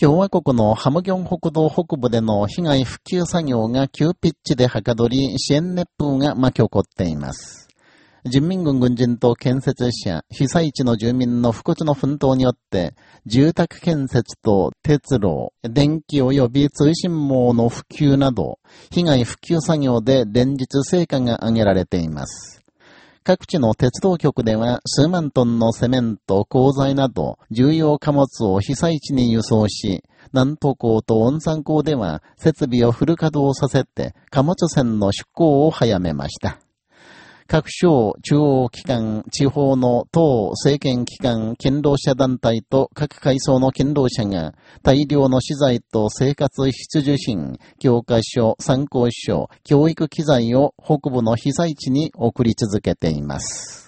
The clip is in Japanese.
共和国のハムギョン北道北部での被害復旧作業が急ピッチではかどり、支援熱風が巻き起こっています。人民軍軍人と建設者、被災地の住民の不骨の奮闘によって、住宅建設と鉄路、電気及び通信網の普及など、被害復旧作業で連日成果が上げられています。各地の鉄道局では数万トンのセメント、鋼材など重要貨物を被災地に輸送し、南東港と温山港では設備をフル稼働させて貨物船の出港を早めました。各省、中央機関、地方の党、政権機関、勤労者団体と各階層の勤労者が大量の資材と生活必需品、教科書、参考書、教育機材を北部の被災地に送り続けています。